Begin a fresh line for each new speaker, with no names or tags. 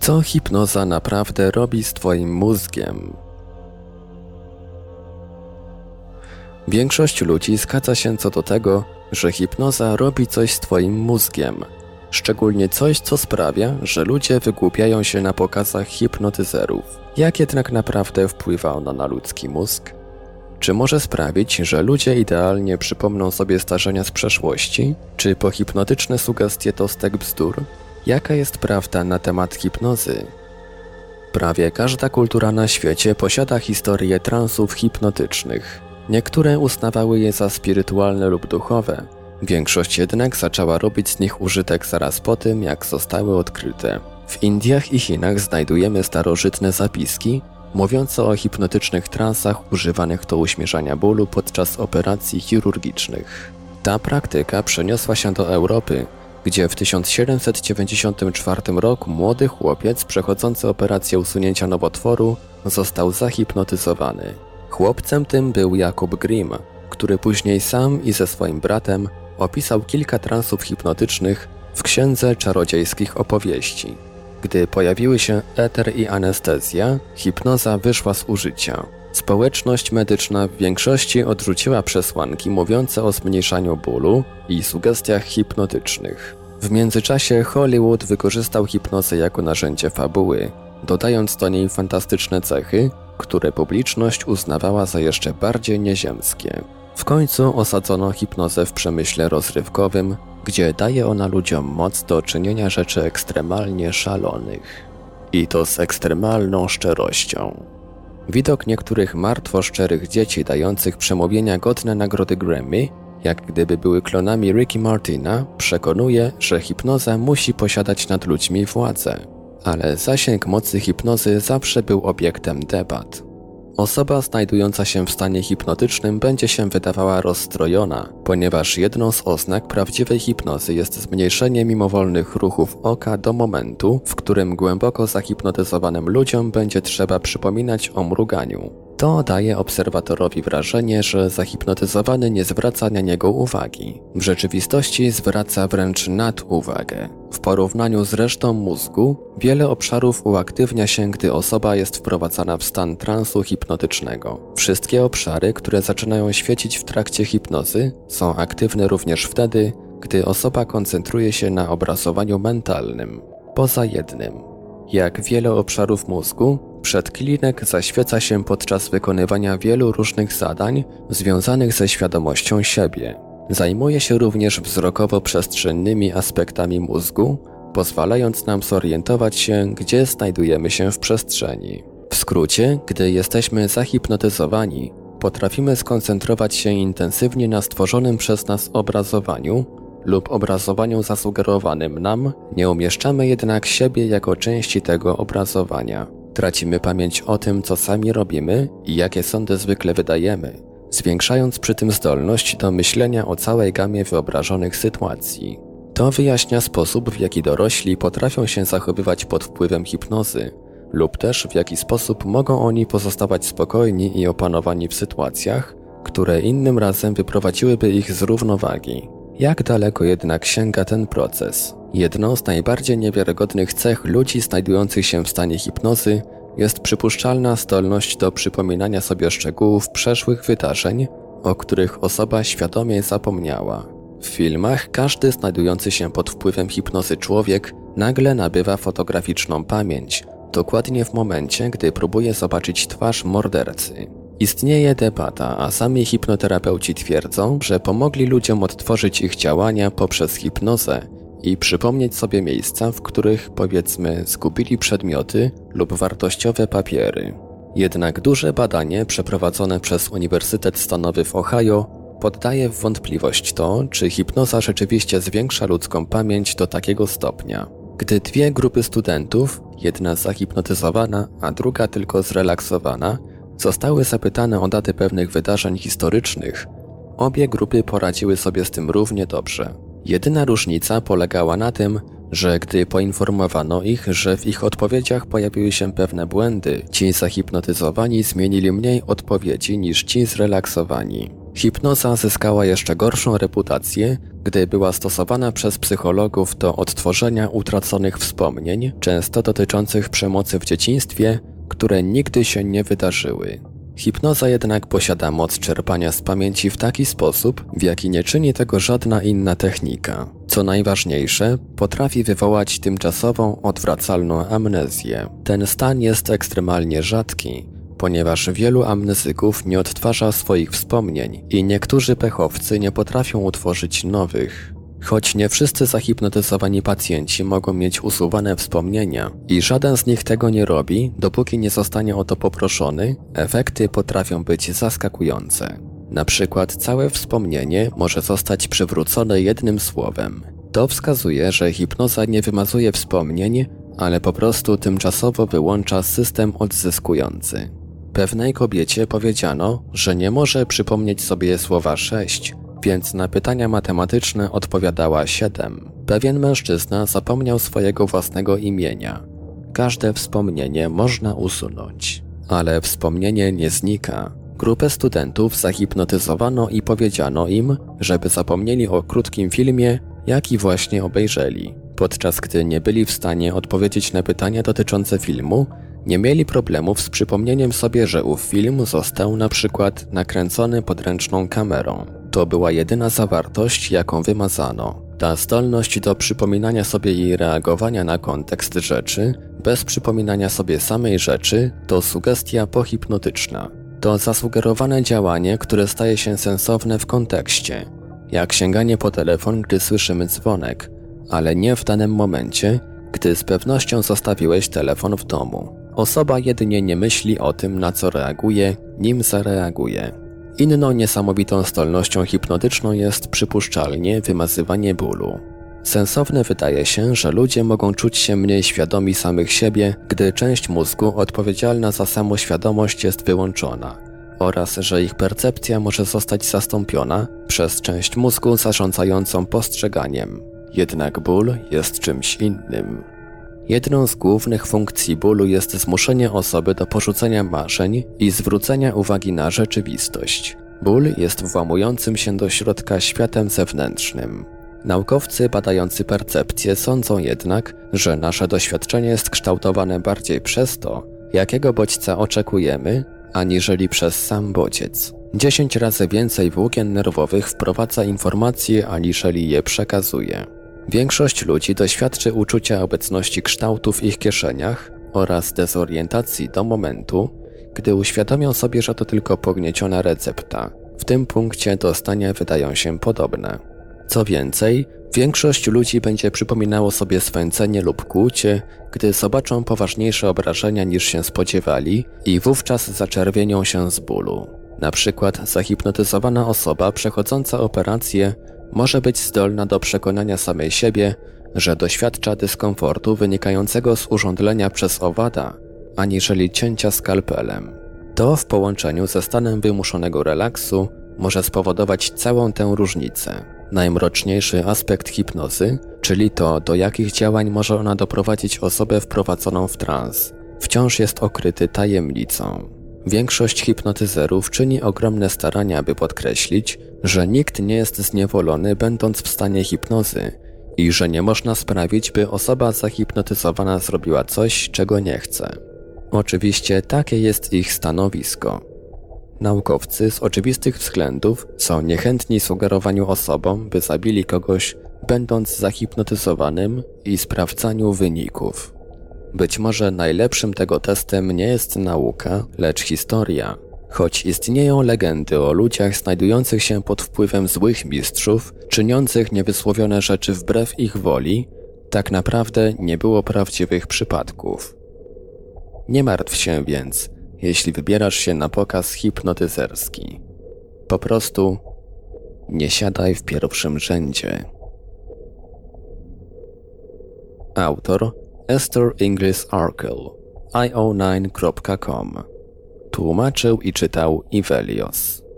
Co hipnoza naprawdę robi z Twoim mózgiem? Większość ludzi zgadza się co do tego, że hipnoza robi coś z Twoim mózgiem. Szczególnie coś, co sprawia, że ludzie wygłupiają się na pokazach hipnotyzerów. Jak jednak naprawdę wpływa ona na ludzki mózg? Czy może sprawić, że ludzie idealnie przypomną sobie zdarzenia z przeszłości? Czy pohipnotyczne sugestie to stek bzdur? Jaka jest prawda na temat hipnozy? Prawie każda kultura na świecie posiada historię transów hipnotycznych. Niektóre uznawały je za spirytualne lub duchowe, większość jednak zaczęła robić z nich użytek zaraz po tym, jak zostały odkryte. W Indiach i Chinach znajdujemy starożytne zapiski mówiące o hipnotycznych transach używanych do uśmierzania bólu podczas operacji chirurgicznych. Ta praktyka przeniosła się do Europy, gdzie w 1794 roku młody chłopiec przechodzący operację usunięcia nowotworu został zahipnotyzowany. Chłopcem tym był Jakub Grimm, który później sam i ze swoim bratem opisał kilka transów hipnotycznych w księdze czarodziejskich opowieści. Gdy pojawiły się eter i anestezja, hipnoza wyszła z użycia. Społeczność medyczna w większości odrzuciła przesłanki mówiące o zmniejszaniu bólu i sugestiach hipnotycznych. W międzyczasie Hollywood wykorzystał hipnozę jako narzędzie fabuły, dodając do niej fantastyczne cechy, które publiczność uznawała za jeszcze bardziej nieziemskie. W końcu osadzono hipnozę w przemyśle rozrywkowym, gdzie daje ona ludziom moc do czynienia rzeczy ekstremalnie szalonych. I to z ekstremalną szczerością. Widok niektórych martwo szczerych dzieci dających przemówienia godne nagrody Grammy, jak gdyby były klonami Ricky Martina, przekonuje, że hipnoza musi posiadać nad ludźmi władzę. Ale zasięg mocy hipnozy zawsze był obiektem debat. Osoba znajdująca się w stanie hipnotycznym będzie się wydawała rozstrojona, ponieważ jedną z oznak prawdziwej hipnozy jest zmniejszenie mimowolnych ruchów oka do momentu, w którym głęboko zahipnotyzowanym ludziom będzie trzeba przypominać o mruganiu. To daje obserwatorowi wrażenie, że zahipnotyzowany nie zwraca na niego uwagi. W rzeczywistości zwraca wręcz naduwagę. W porównaniu z resztą mózgu, wiele obszarów uaktywnia się, gdy osoba jest wprowadzana w stan transu hipnotycznego. Wszystkie obszary, które zaczynają świecić w trakcie hipnozy, są aktywne również wtedy, gdy osoba koncentruje się na obrazowaniu mentalnym. Poza jednym. Jak wiele obszarów mózgu, Przedklinek zaświeca się podczas wykonywania wielu różnych zadań związanych ze świadomością siebie. Zajmuje się również wzrokowo-przestrzennymi aspektami mózgu, pozwalając nam zorientować się, gdzie znajdujemy się w przestrzeni. W skrócie, gdy jesteśmy zahipnotyzowani, potrafimy skoncentrować się intensywnie na stworzonym przez nas obrazowaniu lub obrazowaniu zasugerowanym nam, nie umieszczamy jednak siebie jako części tego obrazowania. Tracimy pamięć o tym, co sami robimy i jakie sądy zwykle wydajemy, zwiększając przy tym zdolność do myślenia o całej gamie wyobrażonych sytuacji. To wyjaśnia sposób, w jaki dorośli potrafią się zachowywać pod wpływem hipnozy, lub też w jaki sposób mogą oni pozostawać spokojni i opanowani w sytuacjach, które innym razem wyprowadziłyby ich z równowagi. Jak daleko jednak sięga ten proces? Jedną z najbardziej niewiarygodnych cech ludzi znajdujących się w stanie hipnozy jest przypuszczalna zdolność do przypominania sobie szczegółów przeszłych wydarzeń, o których osoba świadomie zapomniała. W filmach każdy znajdujący się pod wpływem hipnozy człowiek nagle nabywa fotograficzną pamięć, dokładnie w momencie, gdy próbuje zobaczyć twarz mordercy. Istnieje debata, a sami hipnoterapeuci twierdzą, że pomogli ludziom odtworzyć ich działania poprzez hipnozę i przypomnieć sobie miejsca, w których, powiedzmy, zgubili przedmioty lub wartościowe papiery. Jednak duże badanie przeprowadzone przez Uniwersytet Stanowy w Ohio poddaje w wątpliwość to, czy hipnoza rzeczywiście zwiększa ludzką pamięć do takiego stopnia. Gdy dwie grupy studentów, jedna zahipnotyzowana, a druga tylko zrelaksowana, zostały zapytane o daty pewnych wydarzeń historycznych, obie grupy poradziły sobie z tym równie dobrze. Jedyna różnica polegała na tym, że gdy poinformowano ich, że w ich odpowiedziach pojawiły się pewne błędy, ci zahipnotyzowani zmienili mniej odpowiedzi niż ci zrelaksowani. Hipnoza zyskała jeszcze gorszą reputację, gdy była stosowana przez psychologów do odtworzenia utraconych wspomnień, często dotyczących przemocy w dzieciństwie, które nigdy się nie wydarzyły. Hipnoza jednak posiada moc czerpania z pamięci w taki sposób, w jaki nie czyni tego żadna inna technika. Co najważniejsze, potrafi wywołać tymczasową, odwracalną amnezję. Ten stan jest ekstremalnie rzadki, ponieważ wielu amnezyków nie odtwarza swoich wspomnień i niektórzy pechowcy nie potrafią utworzyć nowych. Choć nie wszyscy zahipnotyzowani pacjenci mogą mieć usuwane wspomnienia i żaden z nich tego nie robi, dopóki nie zostanie o to poproszony, efekty potrafią być zaskakujące. Na przykład całe wspomnienie może zostać przywrócone jednym słowem. To wskazuje, że hipnoza nie wymazuje wspomnień, ale po prostu tymczasowo wyłącza system odzyskujący. Pewnej kobiecie powiedziano, że nie może przypomnieć sobie słowa sześć, więc na pytania matematyczne odpowiadała siedem. Pewien mężczyzna zapomniał swojego własnego imienia. Każde wspomnienie można usunąć, ale wspomnienie nie znika. Grupę studentów zahipnotyzowano i powiedziano im, żeby zapomnieli o krótkim filmie, jaki właśnie obejrzeli. Podczas gdy nie byli w stanie odpowiedzieć na pytania dotyczące filmu, nie mieli problemów z przypomnieniem sobie, że ów film został na przykład nakręcony podręczną kamerą. To była jedyna zawartość, jaką wymazano. Ta zdolność do przypominania sobie i reagowania na kontekst rzeczy, bez przypominania sobie samej rzeczy, to sugestia pohipnotyczna. To zasugerowane działanie, które staje się sensowne w kontekście, jak sięganie po telefon, gdy słyszymy dzwonek, ale nie w danym momencie, gdy z pewnością zostawiłeś telefon w domu. Osoba jedynie nie myśli o tym, na co reaguje, nim zareaguje. Inną niesamowitą zdolnością hipnotyczną jest przypuszczalnie wymazywanie bólu. Sensowne wydaje się, że ludzie mogą czuć się mniej świadomi samych siebie, gdy część mózgu odpowiedzialna za samoświadomość jest wyłączona, oraz że ich percepcja może zostać zastąpiona przez część mózgu zarządzającą postrzeganiem. Jednak ból jest czymś innym. Jedną z głównych funkcji bólu jest zmuszenie osoby do porzucenia marzeń i zwrócenia uwagi na rzeczywistość. Ból jest włamującym się do środka światem zewnętrznym. Naukowcy badający percepcję sądzą jednak, że nasze doświadczenie jest kształtowane bardziej przez to, jakiego bodźca oczekujemy, aniżeli przez sam bodziec. 10 razy więcej włókien nerwowych wprowadza informacje, aniżeli je przekazuje. Większość ludzi doświadczy uczucia obecności kształtu w ich kieszeniach oraz dezorientacji do momentu, gdy uświadomią sobie, że to tylko pognieciona recepta. W tym punkcie dostania wydają się podobne. Co więcej, większość ludzi będzie przypominało sobie swędzenie lub kłucie, gdy zobaczą poważniejsze obrażenia niż się spodziewali i wówczas zaczerwienią się z bólu. Na przykład zahipnotyzowana osoba przechodząca operację może być zdolna do przekonania samej siebie, że doświadcza dyskomfortu wynikającego z urządlenia przez owada, aniżeli cięcia skalpelem. To w połączeniu ze stanem wymuszonego relaksu może spowodować całą tę różnicę. Najmroczniejszy aspekt hipnozy, czyli to, do jakich działań może ona doprowadzić osobę wprowadzoną w trans, wciąż jest okryty tajemnicą. Większość hipnotyzerów czyni ogromne starania, by podkreślić, że nikt nie jest zniewolony będąc w stanie hipnozy i że nie można sprawić, by osoba zahipnotyzowana zrobiła coś, czego nie chce. Oczywiście takie jest ich stanowisko. Naukowcy z oczywistych względów są niechętni sugerowaniu osobom, by zabili kogoś, będąc zahipnotyzowanym i sprawdzaniu wyników. Być może najlepszym tego testem nie jest nauka, lecz historia. Choć istnieją legendy o ludziach znajdujących się pod wpływem złych mistrzów, czyniących niewysłowione rzeczy wbrew ich woli, tak naprawdę nie było prawdziwych przypadków. Nie martw się więc, jeśli wybierasz się na pokaz hipnotyzerski. Po prostu nie siadaj w pierwszym rzędzie. Autor Esther Inglis Arkell io9.com Tłumaczył i czytał Ivelios.